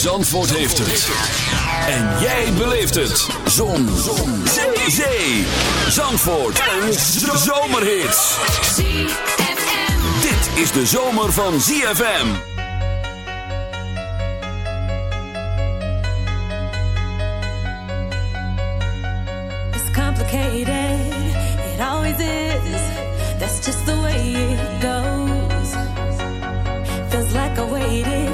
Zandvoort heeft het. En jij beleeft het. Zon. Zon. Zee. Zee. Zandvoort. Een zomerhit. Dit is de zomer van ZFM. It's complicated, it always is. That's just the way it goes. Feels like I waited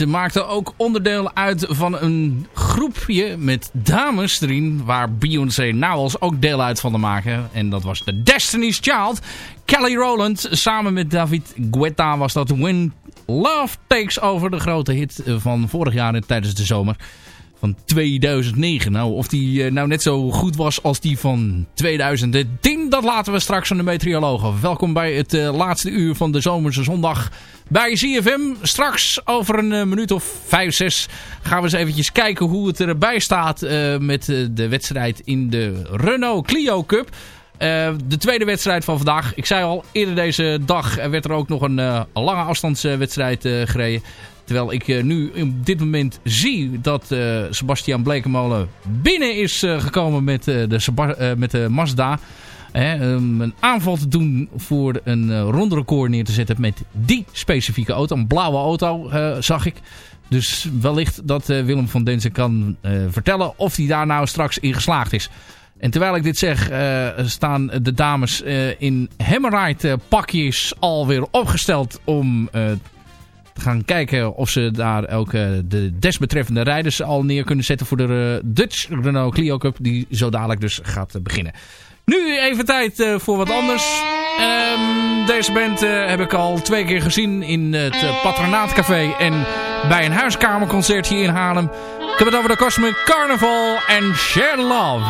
ze maakte ook onderdeel uit van een groepje met dames erin. Waar Beyoncé als ook deel uit van te maken. En dat was de Destiny's Child. Kelly Rowland samen met David Guetta was dat When Love Takes Over. De grote hit van vorig jaar tijdens de zomer. Van 2009. Nou, of die eh, nou net zo goed was als die van 2010, dat laten we straks aan de meteorologen. Welkom bij het eh, laatste uur van de zomerse zondag bij ZFM. Straks over een eh, minuut of 5, 6 gaan we eens eventjes kijken hoe het erbij staat eh, met eh, de wedstrijd in de Renault Clio Cup. Eh, de tweede wedstrijd van vandaag. Ik zei al, eerder deze dag werd er ook nog een, eh, lange afstandswedstrijd eh, gereden. Terwijl ik eh, nu op dit moment zie dat eh, Sebastian Blekemolen binnen is eh, gekomen met, de, met de Mazda. Een aanval te doen voor een uh, rondrecord neer te zetten met die specifieke auto. Een blauwe auto zag ik. Dus wellicht dat Willem van Denzen kan vertellen of hij daar nou straks in geslaagd is. En terwijl ik dit zeg, staan de dames in Hammerite pakjes alweer opgesteld om gaan kijken of ze daar ook de desbetreffende rijders al neer kunnen zetten voor de eh, Dutch Renault Clio Cup die zo dadelijk dus gaat eh, beginnen. Nu even tijd eh, voor wat anders. Ehm, deze band heb ik al twee keer gezien in het eh, Patronaatcafé en bij een huiskamerconcert hier in Haarlem. Ik heb het over de Cosmic Carnival en Share Love.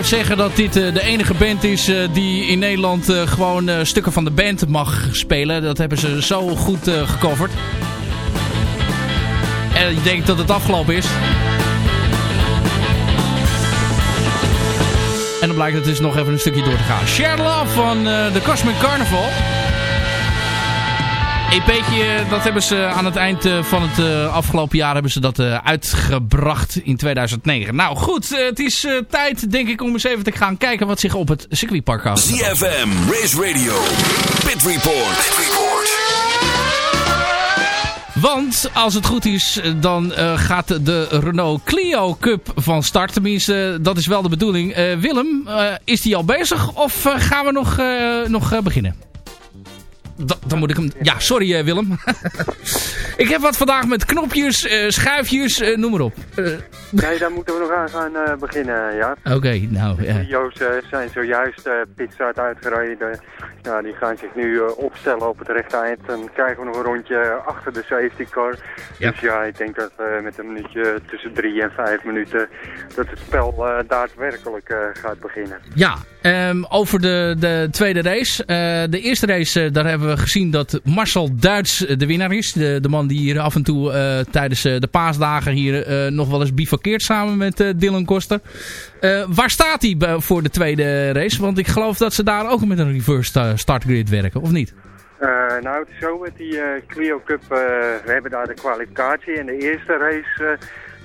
Blijf zeggen dat dit eh, de enige band is eh, die in Nederland eh, gewoon stukken van de band mag spelen. Dat hebben ze zo goed gecoverd. En ik denk dat het afgelopen is. En dan blijkt het dus nog even een stukje door te gaan. Share Love van de Cosmic Carnival. EP'tje, dat hebben ze aan het eind eh, van het eh, afgelopen jaar hebben ze dat eh, uitgebracht in 2009. Nou goed, het is tijd denk ik om eens even te gaan kijken wat zich op het circuitpark houdt. ZFM, Race Radio, Pit Report. Pit Report. Want als het goed is, dan eh, gaat de Renault Clio Cup van start. Tenminste, dat is wel de bedoeling. Eh, Willem, eh, is die al bezig of gaan we nog, eh, nog beginnen? Da- dan moet ik hem... Ja, sorry eh, Willem. ik heb wat vandaag met knopjes, eh, schuifjes, eh, noem maar op. Nee, daar moeten we nog aan gaan beginnen, ja. Oké, nou... ja. De Joost zijn zojuist uh, pitstart uitgereden. Ja, die gaan zich nu opstellen op het rechte eind. Dan krijgen we nog een rondje achter de safety car. Ja. Dus ja, ik denk dat eh, met een minuutje tussen drie en vijf minuten... dat het spel daadwerkelijk gaat beginnen. Ja, ehm, over de, de tweede race. De eerste race, daar hebben we gezien dat Marcel Duits eh, de winnaar is. De, de man die hier af en toe eh, tijdens eh, de paasdagen hier nog wel eens bivakkeert samen met Dylan Koster. Waar staat hij voor de tweede race? Want ik geloof dat ze daar ook met een reverse sta- start grid werken, of niet? Nou, het is zo met die Clio Cup. we hebben daar de kwalificatie. En de eerste race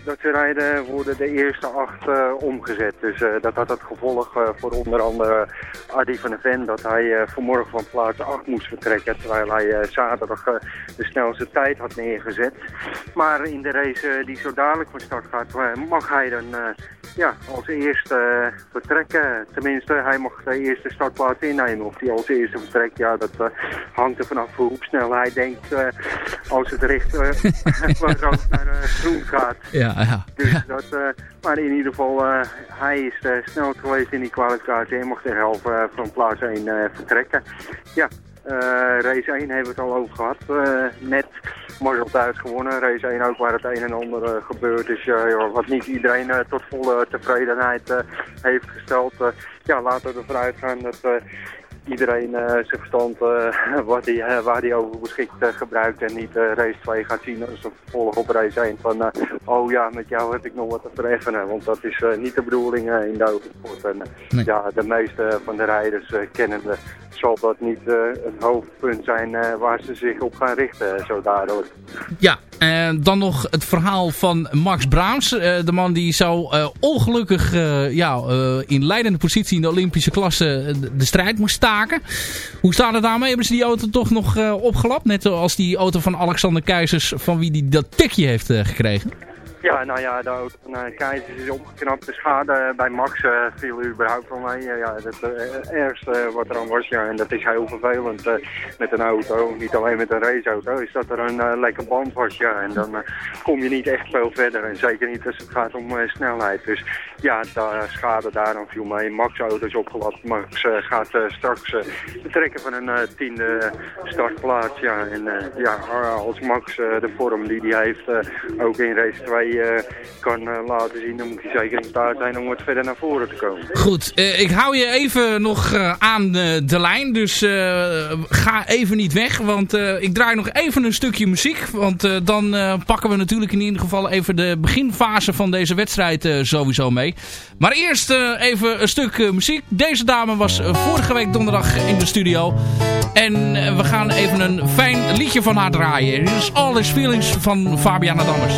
dat ze rijden, worden de eerste acht eh, omgezet. Dus eh, dat had het gevolg eh, voor onder andere Adi van der Ven... dat hij vanmorgen van plaats 8 moest vertrekken... terwijl hij zaterdag de snelste tijd had neergezet. Maar in de race die zo dadelijk van start gaat... mag hij dan ja, als eerste vertrekken. Tenminste, hij mag de eerste startplaats innemen. Of hij als eerste vertrekt, ja, dat hangt er vanaf hoe snel hij denkt... als het richt rood naar groen gaat. Ja, ja. Dus dat, eh, maar in ieder geval, eh, hij is uh, snel geweest in die kwalificatie en mocht de helft eh, van plaats 1 eh, vertrekken. Ja, eh, race 1 hebben we het al over gehad. eh, net Marcel Duits gewonnen. Race 1 ook waar het een en ander eh, gebeurd is. wat niet iedereen eh, tot volle tevredenheid eh, heeft gesteld. Eh, ja, laten we ervan uitgaan dat eh, iedereen eh, zijn verstand eh, wat die, eh, waar hij over beschikt gebruikt en niet race 2 gaat zien als een vervolg op race 1 van oh ja, met jou heb ik nog wat te vereffenen. Want dat is niet de bedoeling in de autosport. En Nee. ja, de meeste van de rijders eh, kennende zal dat niet eh, het hoofdpunt zijn eh, waar ze zich op gaan richten, eh, zo daardoor. Ja, en dan nog het verhaal van Max Braams. de man die zo ongelukkig ja, in leidende positie in de Olympische klasse de, strijd moest staken. Hoe staat het daarmee? Hebben ze die auto toch nog opgelapt? Net als die auto van Alexander Keizers van wie die dat tikje heeft gekregen. Ja, nou ja, de auto van uh, is opgeknapt. De schade bij Max uh, viel überhaupt van mij. Ja, het uh, ergste wat er aan was, ja, en dat is heel vervelend met een auto. Niet alleen met een raceauto, is dat er een lekker band was, ja. En dan kom je niet echt veel verder. En zeker niet als het gaat om snelheid. Dus ja, de schade daarom viel mij. Max auto is opgelapt. Max gaat straks betrekken van een tiende startplaats, ja. En ja, als Max de vorm die hij heeft, ook in race 2 uh, kan uh, laten zien, dan moet hij zeker in staat zijn om wat verder naar voren te komen. Goed, uh, ik hou je even nog aan de lijn, dus ga even niet weg, want ik draai nog even een stukje muziek, want dan pakken we natuurlijk in ieder geval even de beginfase van deze wedstrijd sowieso mee. Maar eerst even een stuk muziek. Deze dame was vorige week donderdag in de studio en we gaan even een fijn liedje van haar draaien. Dit is All His Feelings van Fabiana Dammers.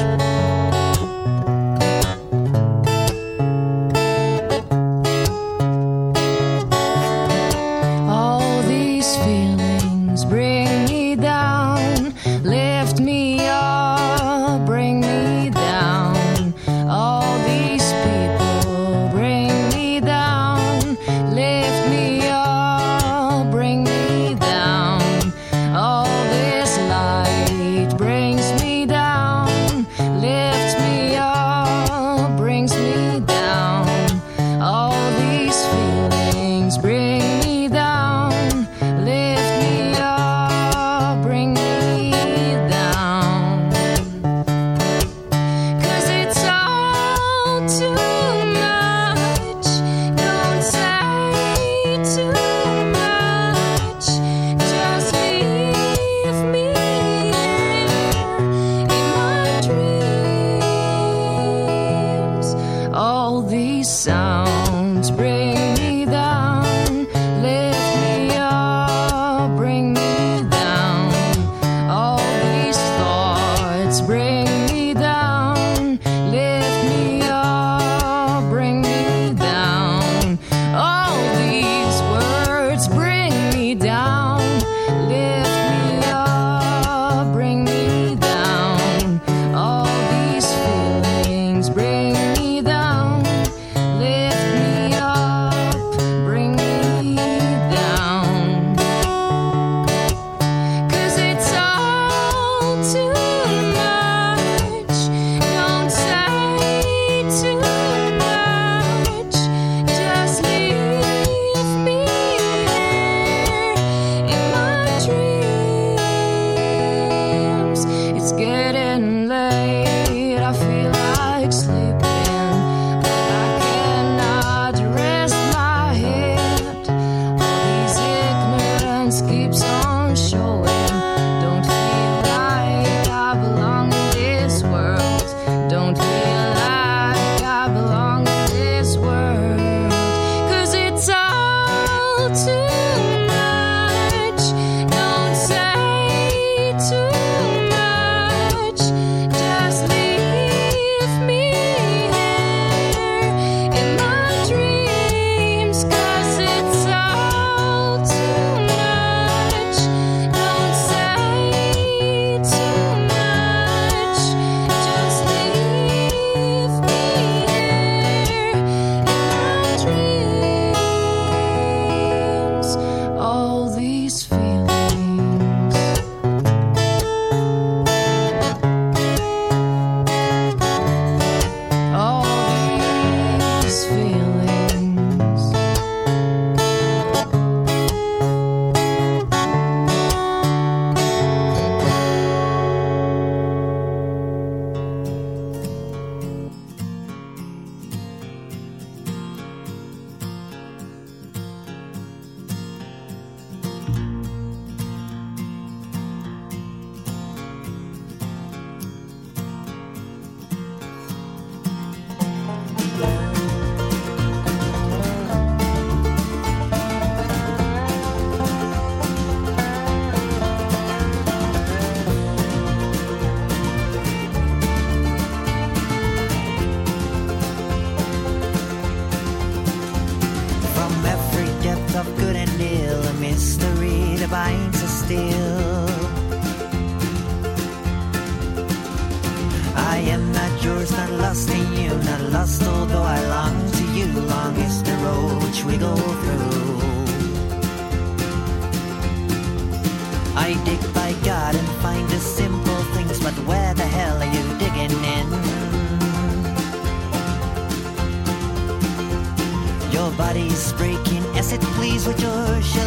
commercial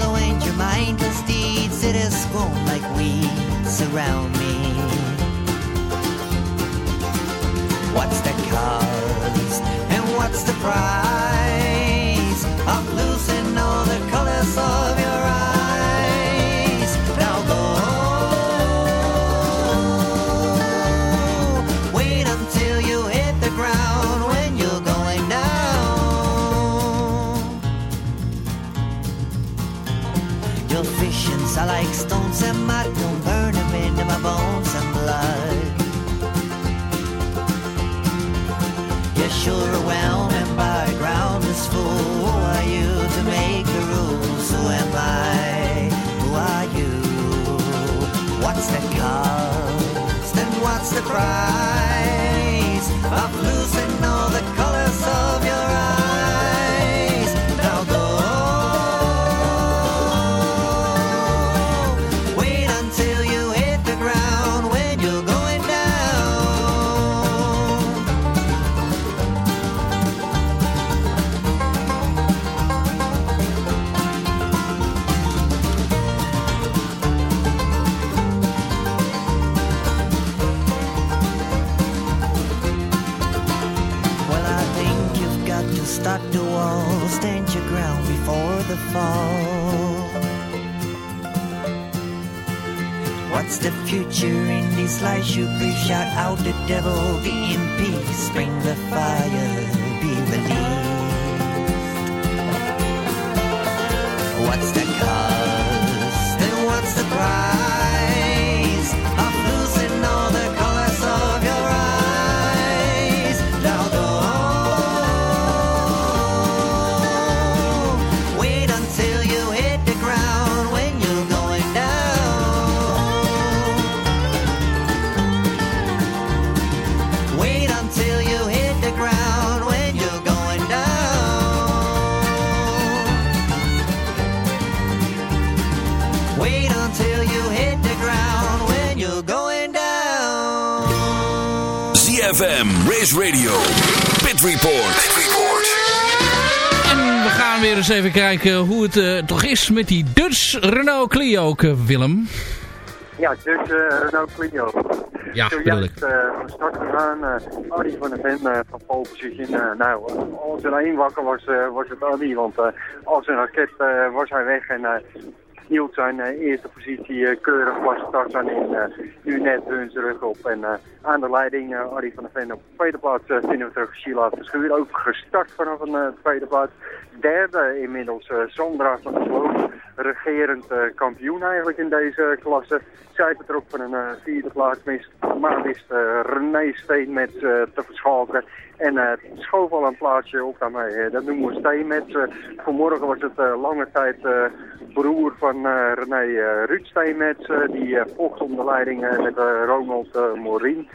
future in these lies you breathe? Shout out the devil, be in peace, bring the fire, even kijken hoe het eh, toch is met die Dutch Renault Clio, eh, Willem. Ja, dus eh Renault Clio. Ja, ik. Eh, van start gegaan. Arie van de Ven van pole position. nou, als er één wakker was, was het Arie. Want als een raket was hij weg. En hield zijn eerste positie keurig vast. Tarzan in eh, nu net hun rug op. En aan de leiding Arie van der Ven op tweede plaats vinden we terug Sheila Verschuur. Ook gestart vanaf een tweede plaats. Derde inmiddels eh, Sandra van der Sloot. Regerend eh, kampioen eigenlijk in deze klasse. Zij vertrok van een eh, vierde plaats. Maar wist eh, René Steenmets eh, te verschalken. En eh, schoof al een plaatsje op daarmee. Eh, dat noemen we Steenmets. Eh, vanmorgen was het lange tijd broer van René Ruud Steenmets. eh, die vocht om de leiding met Ronald Morien.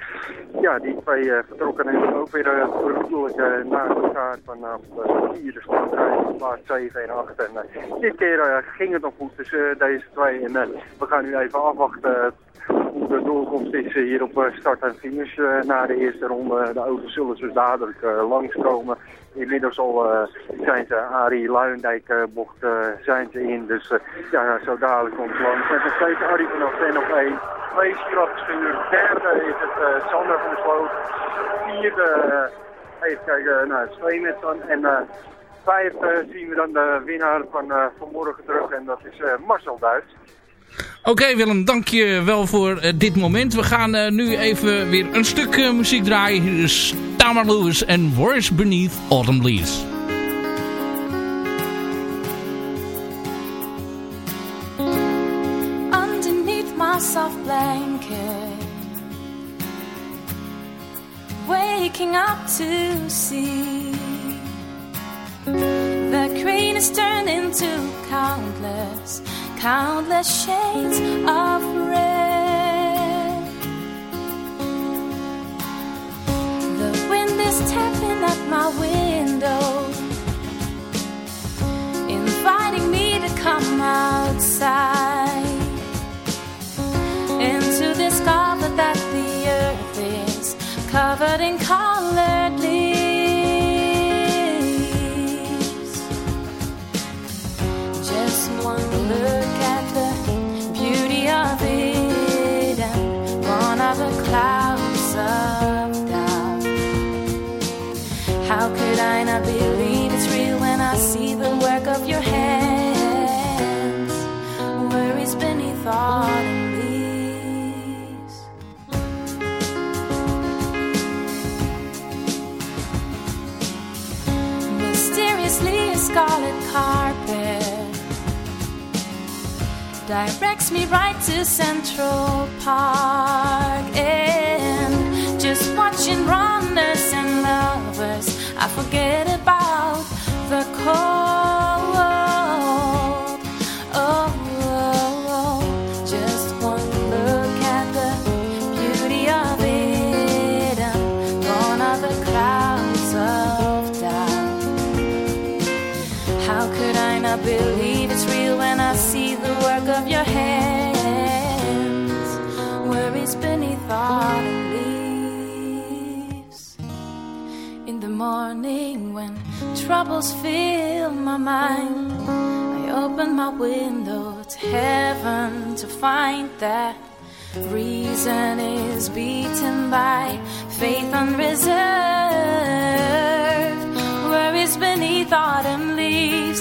Ja, die twee vertrokken en ook weer broederlijk eh, naast elkaar vanaf de vierde startrij, plaats 7 en 8. En dit keer ging het nog goed tussen deze twee. En we gaan nu even afwachten de doorkomst is eh, hier op eh, start en finish eh, na de eerste ronde. De auto's zullen dus dadelijk langskomen. Inmiddels al zijn ze Arie Luijendijk bocht zijn ze in. Dus ja, zo dadelijk komt het langs. Met nog steeds Arie van Osten op 1. Twee Schierafschuur. Derde is het Sander van Sloot. Vierde, even kijken, nou, dan. En vijf zien we dan de winnaar van vanmorgen terug. En dat is Marcel Duits. Oké Willem, dank je wel voor eh, dit moment. We gaan eh, nu even weer een stuk eh, muziek draaien. Hier is Tamar Lewis en Voice Beneath Autumn Leaves. underneath my soft blanket. Waking up to see the green is turned into countless, countless shades of red. The wind is tapping at my window inviting me to come outside and to discover that the earth is covered in colored leaves. Just one look I believe it's real when I see the work of your hands? Worries beneath autumn leaves. Mysteriously, a scarlet carpet directs me right to Central Park. And troubles fill my mind, I open my window to heaven to find that reason is beaten by faith unreserved. Worries beneath autumn leaves.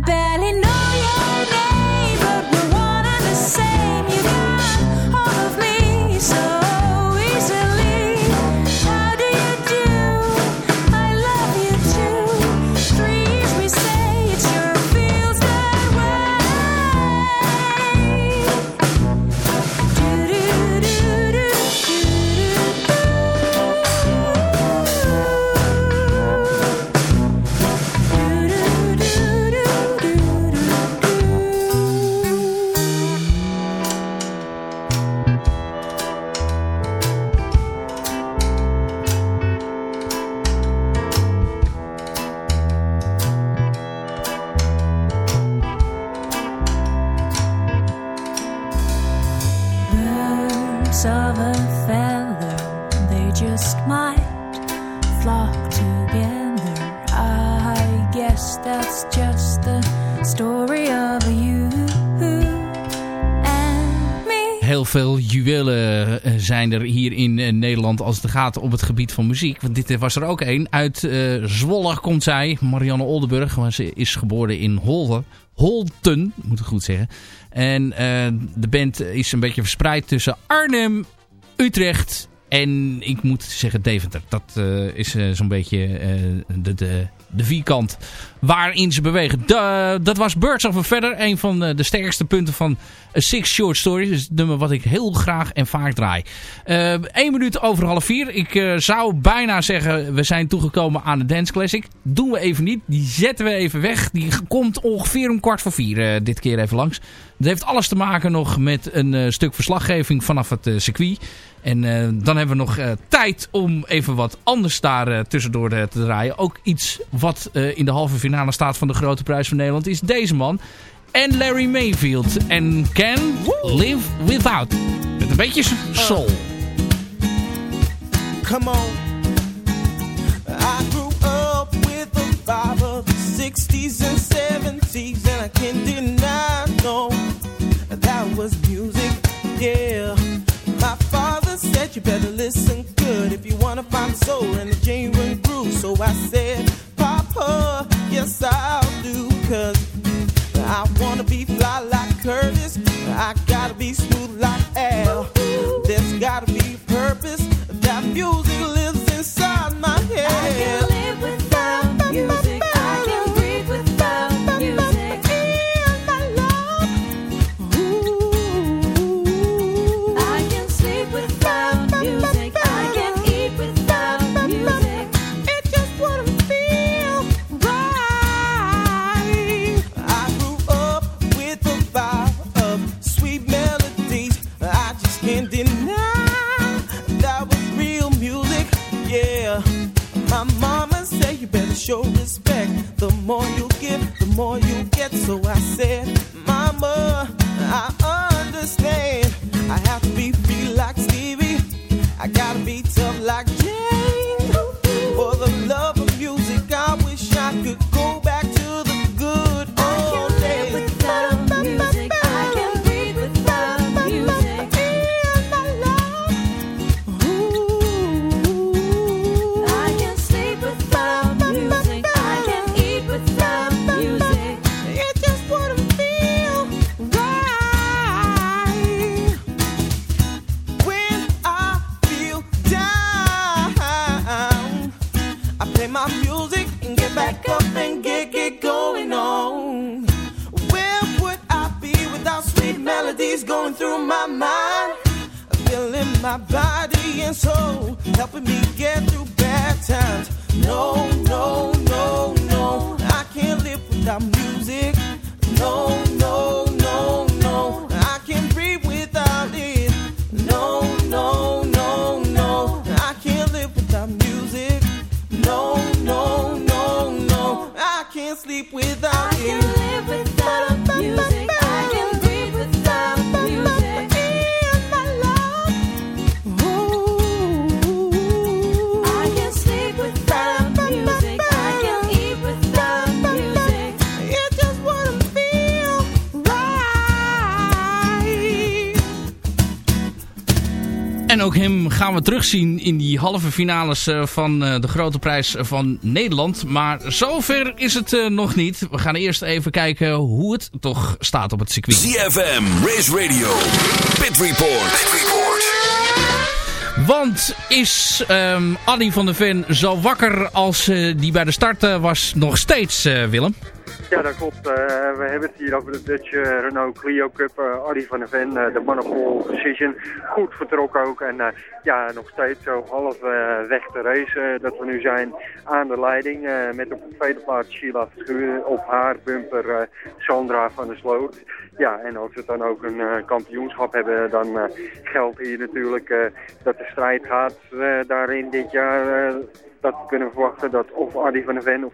Barely know your name, zijn er hier in eh, Nederland als het gaat op het gebied van muziek. Want dit was er ook een. Uit eh, Zwolle komt zij, Marianne Oldenburg. Maar ze is geboren in Holten. Holten, moet ik goed zeggen. En eh, de band is een beetje verspreid tussen Arnhem, Utrecht en ik moet zeggen Deventer. Dat eh, is eh, zo'n beetje eh, de, de, de vierkant waarin ze bewegen. Da- dat was Birds of a Feather. Een van eh, de sterkste punten van A Six Short Stories. Dus het nummer wat ik heel graag en vaak draai. Eén minuut over half vier. Ik eh, zou bijna zeggen we zijn toegekomen aan de Dance Classic. Doen we even niet. Die zetten we even weg. Die komt ongeveer om kwart voor vier eh, dit keer even langs. Het heeft alles te maken nog met een eh, stuk verslaggeving vanaf het eh, circuit. En eh, dan hebben we nog eh, tijd om even wat anders daar eh, tussendoor eh, te draaien. Ook iets wat eh, in de halve finale staat van de Grote Prijs van Nederland is deze man. En Larry Mayfield. En Can Live Without. Met een beetje soul. Come on. I grew up with the vibe of the 60s and 70s, and I can't deny, no, that was music, yeah. My father said you better listen good if you wanna find the soul and the genuine groove. So I said, Yes I'll do, cause I wanna be fly like Curtis. I gotta be smooth like Al. There's gotta be purpose. That music So I said, Mama, I understand. I have helping me halve finales eh, van eh, de grote prijs van Nederland. Maar zover is het eh, nog niet. We gaan eerst even kijken hoe het toch staat op het circuit. ZFM, Race Radio, Pit Report. Want is ehm Annie van der Ven zo wakker als die bij de start was nog steeds, Willem? Ja, dat klopt. Eh, we hebben het hier over de Dutch eh, Renault Clio Cup. eh Arie van der Ven, de Monopole Precision. Goed vertrokken ook. En ja, nog steeds zo half weg te race dat we nu zijn aan de leiding. met op de tweede plaats Sheila Verschuur. Op haar bumper Sandra van der Sloot. Ja, en als we dan ook een eh, kampioenschap hebben, dan eh, geldt hier natuurlijk eh, dat de strijd gaat daarin dit jaar... dat we kunnen verwachten dat of Adi van der Ven of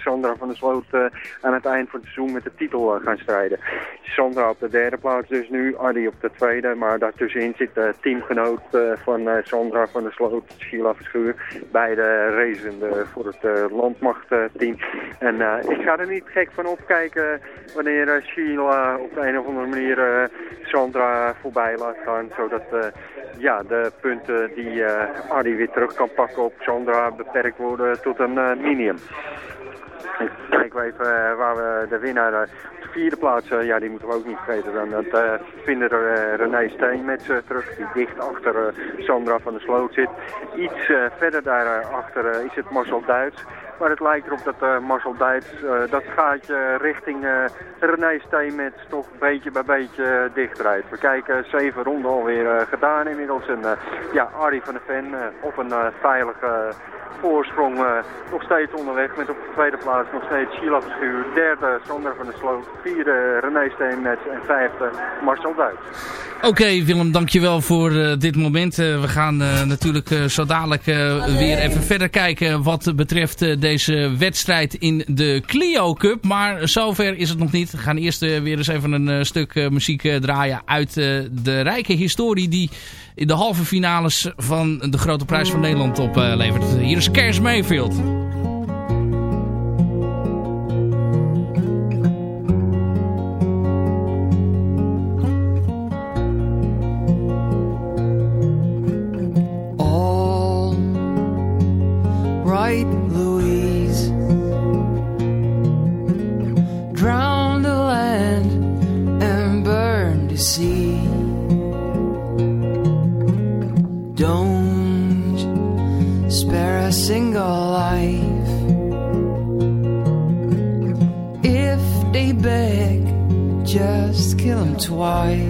Sandra van der Sloot aan het eind van het seizoen met de titel gaan strijden. Sandra op de derde plaats dus nu, Adi op de tweede, maar daartussenin zit de teamgenoot van Sandra van der Sloot, Sheila Verschuur, beide racende voor het landmachtteam. en ik ga er niet gek van opkijken wanneer Sheila op de een of andere manier eh, Sandra voorbij laat gaan, zodat eh, ja, de punten die eh Adi weer terug kan pakken op Sandra beperkt worden tot een minimum. Ik kijk even waar we de winnaar op de vierde plaats, ja die moeten we ook niet vergeten. Dan dat, eh, vinden er René Steenmets eh, terug, die dicht achter Sandra van der Sloot zit. Iets verder daarachter is het Marcel Duits. Maar het lijkt erop dat eh, Marcel Duits eh, dat gaatje richting eh René Steenmets toch beetje bij beetje dichtrijdt. We kijken zeven ronden alweer gedaan inmiddels. En ja, Arie van der Ven op een veilige voorsprong nog steeds onderweg. Met op de tweede plaats nog steeds Sheila Verschuur. Derde Sander van der Sloot. Vierde René Steenmets. En vijfde Marcel Duits. Oké Willem, dankjewel voor dit moment. We gaan natuurlijk zo dadelijk weer even verder kijken wat betreft eh, deze wedstrijd in de Clio Cup. Maar zover is het nog niet. We gaan eerst eh, weer eens even een eh, stuk eh, muziek draaien uit de rijke historie die in de halve finales van de Grote Prijs van Nederland oplevert. Hier is Cash Mayfield. Twice.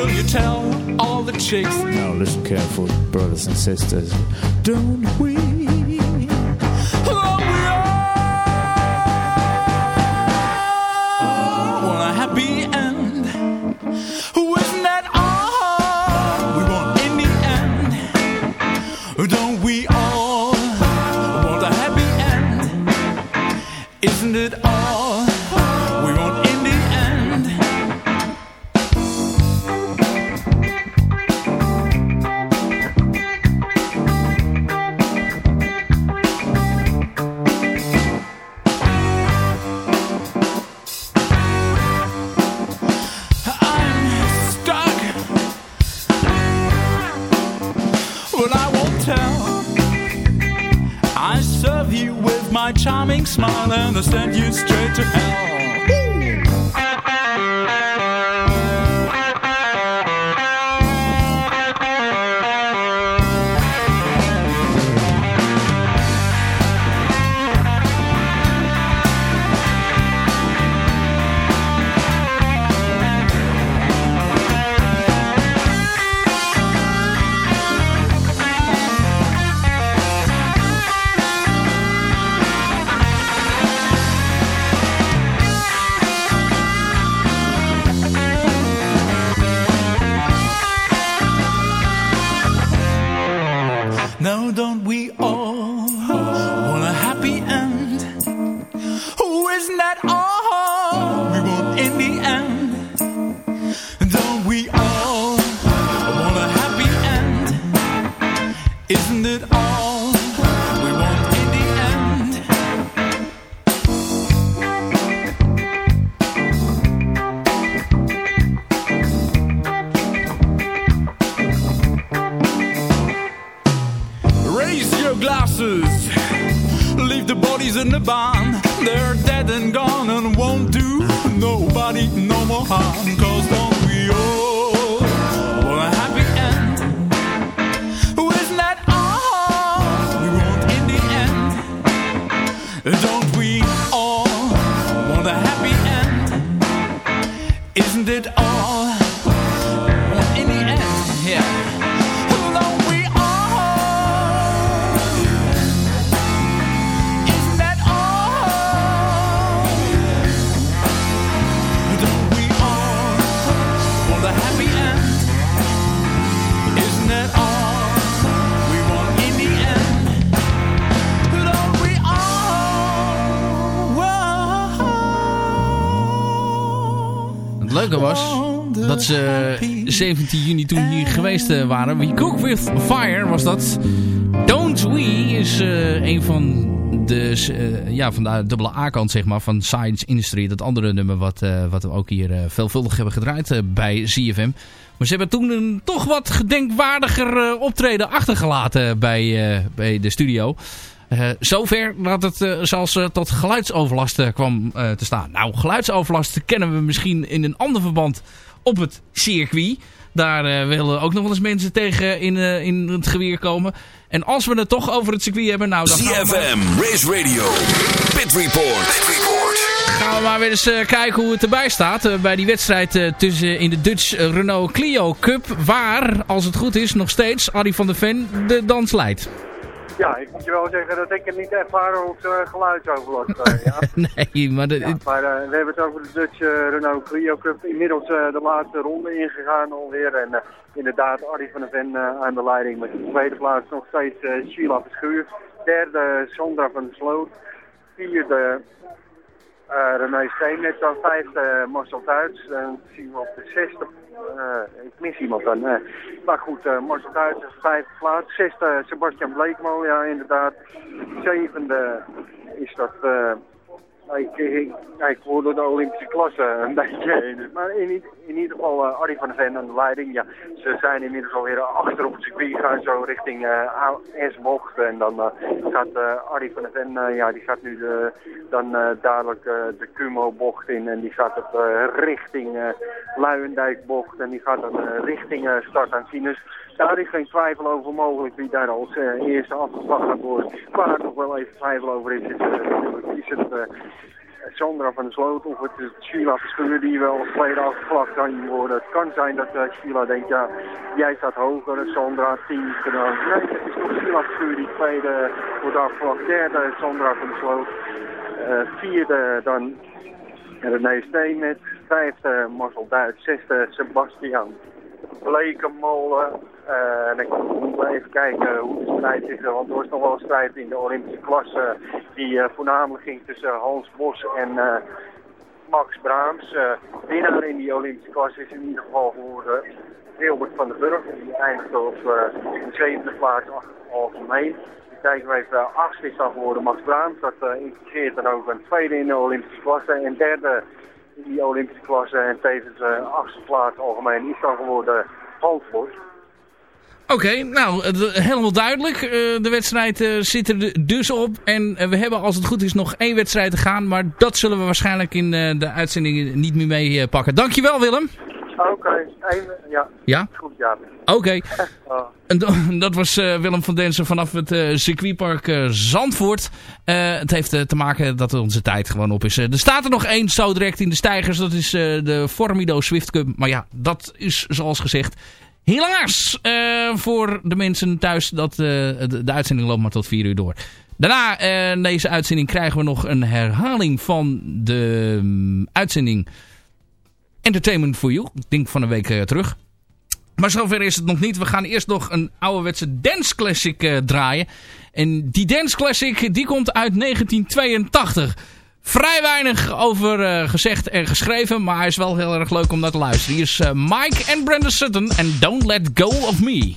girl, you tell all the chicks. Now listen carefully, brothers and sisters. Don't we? Isn't it all we want in the end? Raise your glasses, leave the bodies in the barn. They're dead and gone and won't do nobody no more harm. Cause was, dat ze 17 juni toen hier geweest eh, waren. We Cook With Fire was dat. Don't We is eh, een van de, eh, ja, van de dubbele A-kant zeg maar, van Science Industry. Dat andere nummer wat, wat we ook hier veelvuldig hebben gedraaid bij ZFM. Maar ze hebben toen een toch wat gedenkwaardiger optreden achtergelaten bij, bij de studio. Eh, zover dat het eh, zelfs eh, tot geluidsoverlast kwam te staan. Nou, geluidsoverlast kennen we misschien in een ander verband op het circuit. Daar eh, willen ook nog wel eens mensen tegen in, in het geweer komen. En als we het toch over het circuit hebben... Nou, dan gaan we Race Radio, Pit Report. gaan we maar weer eens kijken hoe het erbij staat. bij die wedstrijd tussen in de Dutch Renault Clio Cup. Waar, als het goed is, nog steeds Arie van der Ven de dans leidt. Ja, ik moet je wel zeggen dat ik het niet ervaren op uh, geluidsoverlast. eh, ja. nee, maar... De, Ja, maar eh, we hebben het over de Dutch eh, Renault Clio Cup. Inmiddels eh, de laatste ronde ingegaan alweer. En eh, inderdaad, Arie van der Ven eh, aan de leiding. Met de tweede plaats nog steeds eh Sheila Verschuur. Derde Sondra van der Sloot. Vierde eh René Steennet. Dan vijfde Marcel Duits. Dan zien we op de zesde... eh, ik mis iemand dan. eh. maar goed, eh, Marcel Duits is vijfde plaats. Zesde Sebastian Bleekmo, ja inderdaad. Zevende is dat... eh, ik, ik, ik de Olympische klasse een beetje. Maar in, in ieder geval uh, van der Ven aan de leiding. Ja, ze zijn inmiddels alweer achter op het circuit. Gaan zo richting uh, S-bocht. En dan uh, gaat uh, van der Ven, ja, die gaat nu de, dan dadelijk de Kumo-bocht in. En die gaat uh, richting Luijendijk-bocht. En die gaat dan richting start aan Sinus. Daar is geen twijfel over mogelijk wie daar als uh, eerste afgeslacht gaat worden. Waar nog wel even twijfel over is, is, uh, is het... Uh, Sandra van der Sloot of het is Sheila Verschuur die wel als tweede afgevlakt kan worden. Het kan zijn dat uh, denkt, ja, jij staat hoger, Sandra tien gedaan. Nee, het is toch Sheila Verschuur die tweede wordt afgevlakt. Derde Sandra van der Sloot. Vierde dan René Steenmet. Vijfde Marcel Duits. Zesde Sebastian Blekenmolen. Uh, ik moet even kijken hoe de strijd is. Want er was nog wel een strijd in de Olympische klasse. Die uh, voornamelijk ging tussen Hans Bos en Max Braams. winnaar in die Olympische klasse is in ieder geval geworden Wilbert van den Burg. Die eindigde op de zevende plaats algemeen. Kijken we even, achtste is dan geworden Max Braams. Dat impliceert dan ook een tweede in de Olympische klasse. En derde in die Olympische klasse en tevens achtste plaats algemeen is dan geworden Hans Bos. Oké, okay, nou, helemaal duidelijk. Uh, de wedstrijd uh, zit er dus op. En uh, we hebben, als het goed is, nog één wedstrijd te gaan. Maar dat zullen we waarschijnlijk in de uitzending niet meer mee pakken. Dankjewel, Willem. Oké, okay. ja. Ja? Goed, ja. Oké. Okay. oh. En dat was Willem van Densen vanaf het circuitpark Zandvoort. het heeft te maken dat onze tijd gewoon op is. er staat er nog één zo direct in de stijgers. Dat is de Formido Swift Cup. Maar ja, dat is zoals gezegd Helaas uh, voor de mensen thuis dat uh, de, de, uitzending loopt maar tot 4 uur door. Daarna uh, deze uitzending krijgen we nog een herhaling van de um, uitzending Entertainment for You. Ik denk van een week terug. Maar zover is het nog niet. We gaan eerst nog een ouderwetse dance classic draaien. En die dance classic die komt uit 1982 vrij weinig over uh, gezegd en geschreven. Maar hij is wel heel erg leuk om naar te luisteren. Hier is uh, Mike en Brenda Sutton en Don't Let Go of Me.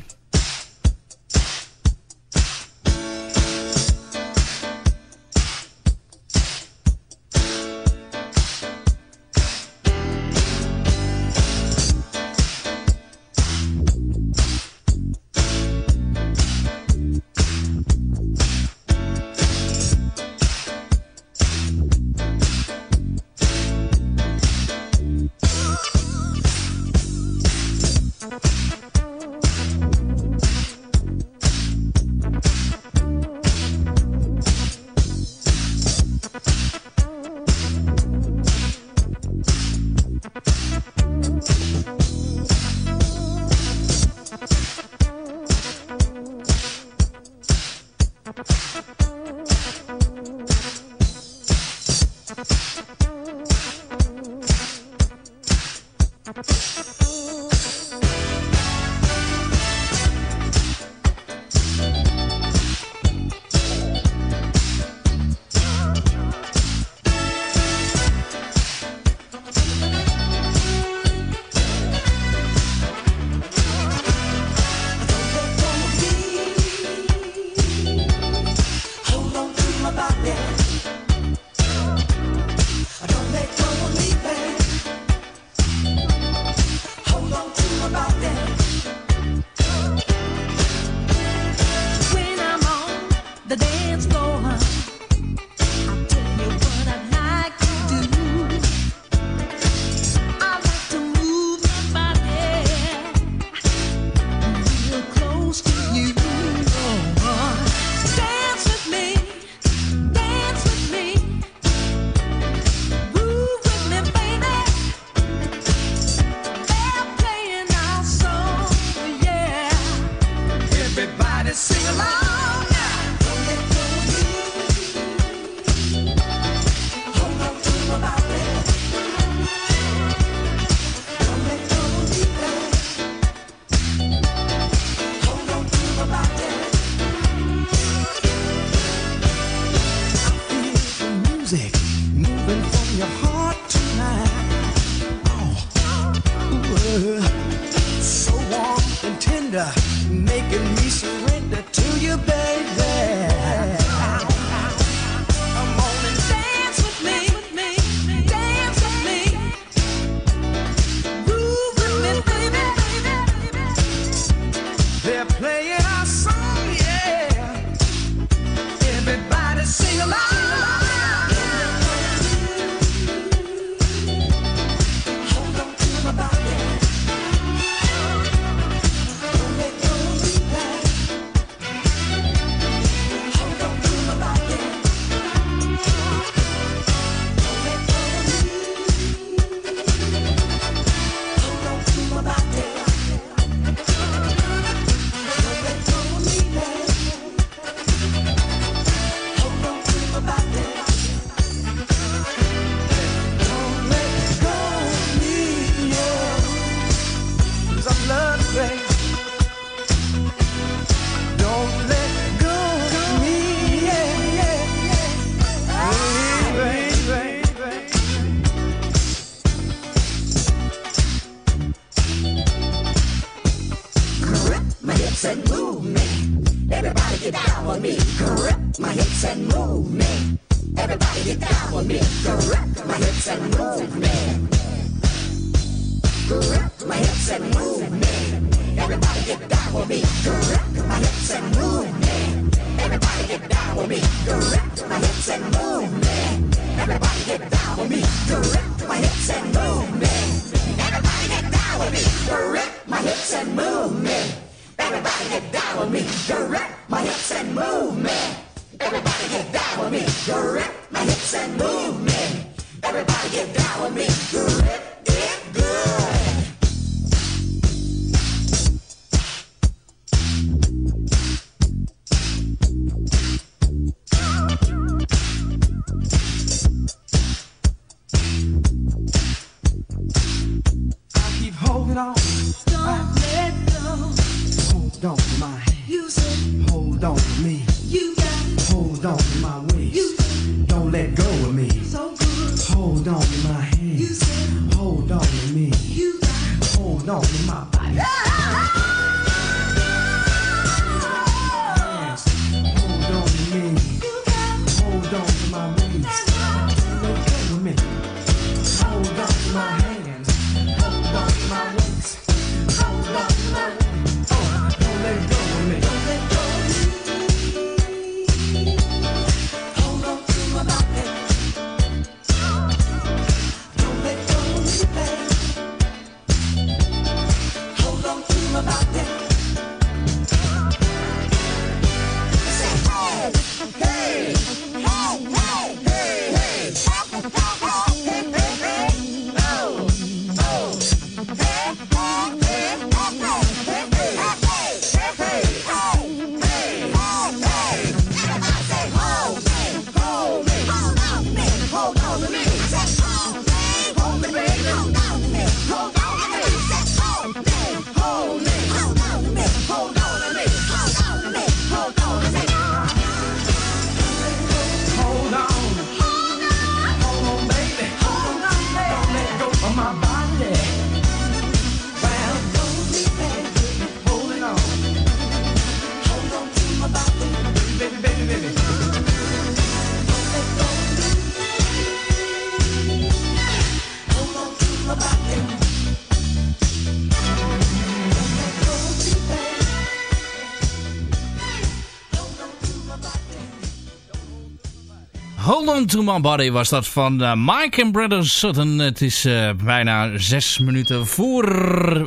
Golden to My Body was dat van eh, Mike and Brothers. Sutton. Het is eh, bijna zes minuten voor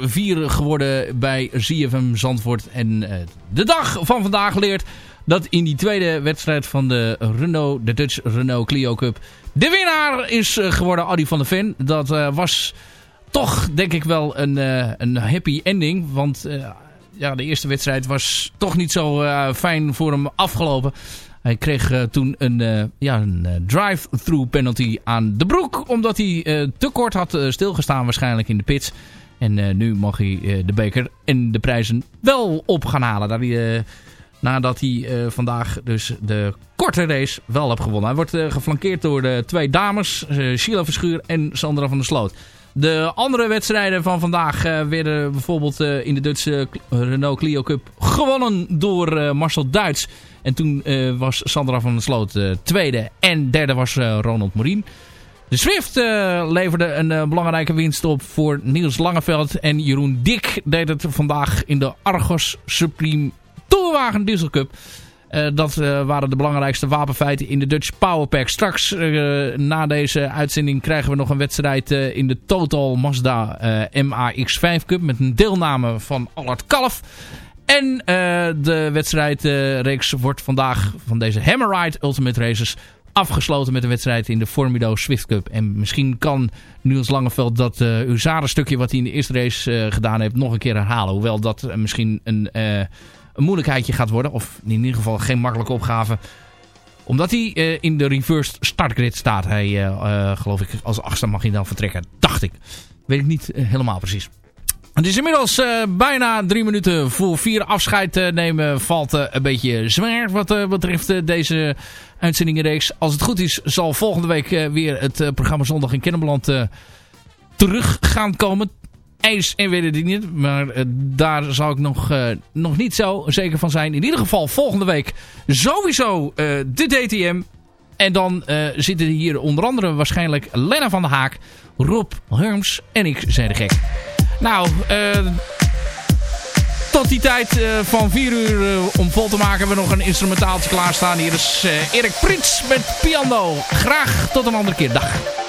vier geworden bij ZFM Zandvoort. En eh, de dag van vandaag leert dat in die tweede wedstrijd van de, Renault, de Dutch Renault Clio Cup... de winnaar is geworden Adi van der Ven. Dat was toch denk ik wel een, een happy ending, want... ja, de eerste wedstrijd was toch niet zo fijn voor hem afgelopen. Hij kreeg eh, toen een, eh, ja, een eh, drive-through penalty aan de broek. Omdat hij te kort had stilgestaan waarschijnlijk in de pits. En nu mag hij de beker en de prijzen wel op gaan halen. Nadat hij vandaag dus de korte race wel heeft gewonnen. Hij wordt geflankeerd door de twee dames. Sheila Verschuur en Sandra van der Sloot. De andere wedstrijden van vandaag eh, werden bijvoorbeeld in de Duitse Renault Clio Cup gewonnen door Marcel Duits. En toen eh, was Sandra van der Sloot eh, tweede en derde was eh, Ronald Morien. De Swift leverde een belangrijke winst op voor Niels Langeveld. En Jeroen Dik deed het vandaag in de Argos Supreme Tourwagen Diesel Cup. Dat waren de belangrijkste wapenfeiten in de Dutch Powerpack. Straks, na deze uitzending, krijgen we nog een wedstrijd in de Total Mazda eh, MAX-5 Cup. Met een deelname van Allard Kalf. En eh, de wedstrijdreeks wordt vandaag van deze Hammerride Ultimate Races afgesloten met een wedstrijd in de Formido Swift Cup. En misschien kan Niels Langeveld dat uh, Uzaren-stukje wat hij in de eerste race eh, gedaan heeft nog een keer herhalen. Hoewel dat eh, misschien een, eh, een moeilijkheidje gaat worden. Of in ieder geval geen makkelijke opgave. Omdat hij eh, in de reversed startgrid staat. Hij, eh, eh, geloof ik, als achtste mag hij dan vertrekken. Dacht ik. Weet ik niet eh, helemaal precies. Het is inmiddels eh, bijna drie minuten voor vier afscheid eh, nemen. Valt eh, een beetje zwaar wat betreft deze uitzendingenreeks. Als het goed is zal volgende week weer het programma Zondag in Kennemerland eh, terug gaan komen. IJs en weet niet. Maar daar zal ik nog, nog niet zo zeker van zijn. In ieder geval volgende week sowieso de DTM. En dan zitten hier onder andere waarschijnlijk Lena van der Haak, Rob Herms en ik, zei de gek. Nou, eh, tot die tijd eh, van 4 uur eh, om vol te maken hebben we nog een instrumentaaltje klaarstaan. Hier is Erik Prins met piano. Graag tot een andere keer. Dag.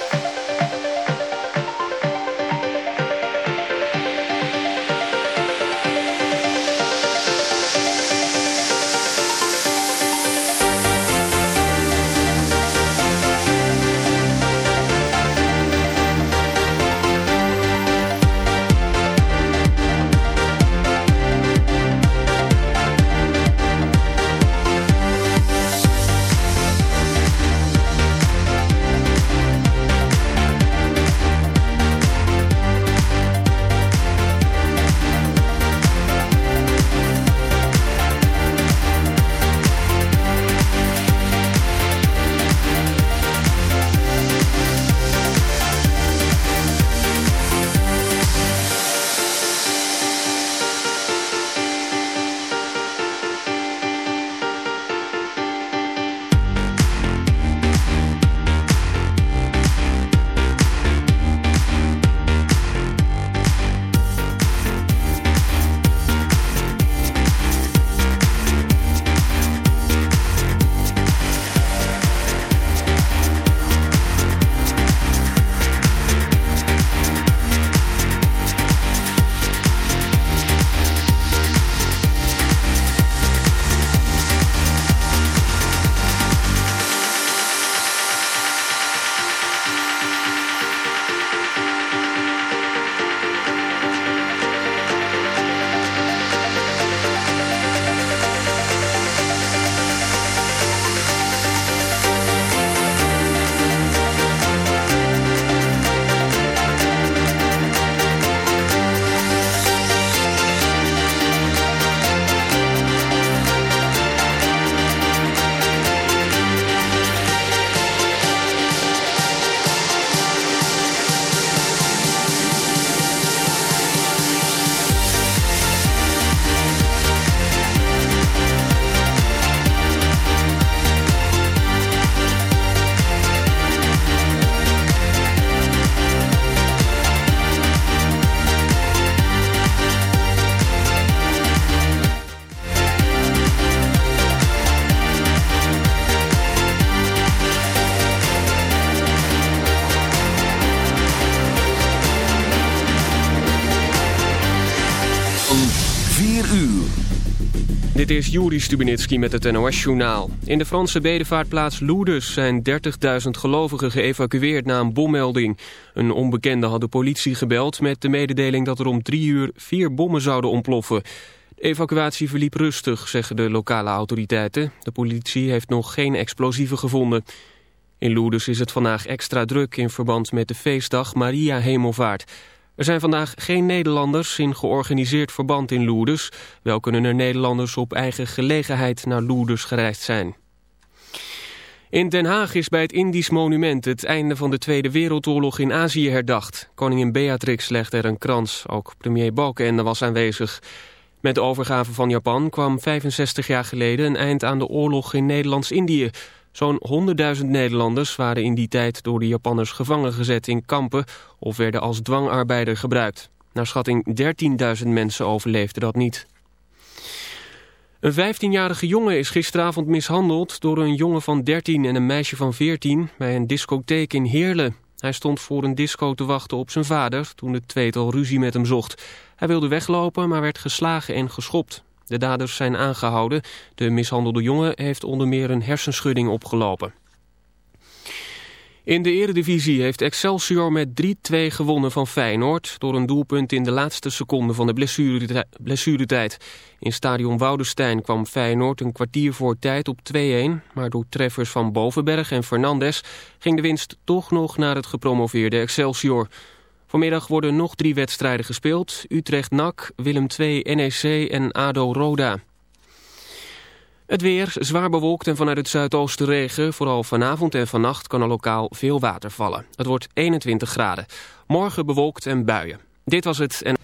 Is Juri Stubenitski met het NOS-journaal. In de Franse bedevaartplaats Lourdes zijn 30.000 gelovigen geëvacueerd na een bommelding. Een onbekende had de politie gebeld met de mededeling dat er om drie uur vier bommen zouden ontploffen. De evacuatie verliep rustig, zeggen de lokale autoriteiten. De politie heeft nog geen explosieven gevonden. In Lourdes is het vandaag extra druk in verband met de feestdag Maria Hemelvaart. Er zijn vandaag geen Nederlanders in georganiseerd verband in Lourdes. Wel kunnen er Nederlanders op eigen gelegenheid naar Lourdes gereisd zijn. In Den Haag is bij het Indisch monument het einde van de Tweede Wereldoorlog in Azië herdacht. Koningin Beatrix legde er een krans, ook premier Balkenende was aanwezig. Met de overgave van Japan kwam 65 jaar geleden een eind aan de oorlog in Nederlands-Indië. Zo'n 100.000 Nederlanders waren in die tijd door de Japanners gevangen gezet in kampen of werden als dwangarbeider gebruikt. Naar schatting 13.000 mensen overleefden dat niet. Een 15-jarige jongen is gisteravond mishandeld door een jongen van 13 en een meisje van 14 bij een discotheek in Heerlen. Hij stond voor een disco te wachten op zijn vader toen het tweetal ruzie met hem zocht. Hij wilde weglopen, maar werd geslagen en geschopt. De daders zijn aangehouden. De mishandelde jongen heeft onder meer een hersenschudding opgelopen. In de eredivisie heeft Excelsior met 3-2 gewonnen van Feyenoord... door een doelpunt in de laatste seconde van de blessureti- blessuretijd. In stadion Woudestein kwam Feyenoord een kwartier voor tijd op 2-1... maar door treffers van Bovenberg en Fernandes... ging de winst toch nog naar het gepromoveerde Excelsior. Vanmiddag worden nog drie wedstrijden gespeeld. Utrecht-NAC, Willem II, NEC en ADO-Roda. Het weer zwaar bewolkt en vanuit het zuidoosten regen. Vooral vanavond en vannacht kan er lokaal veel water vallen. Het wordt 21 graden. Morgen bewolkt en buien. Dit was het en...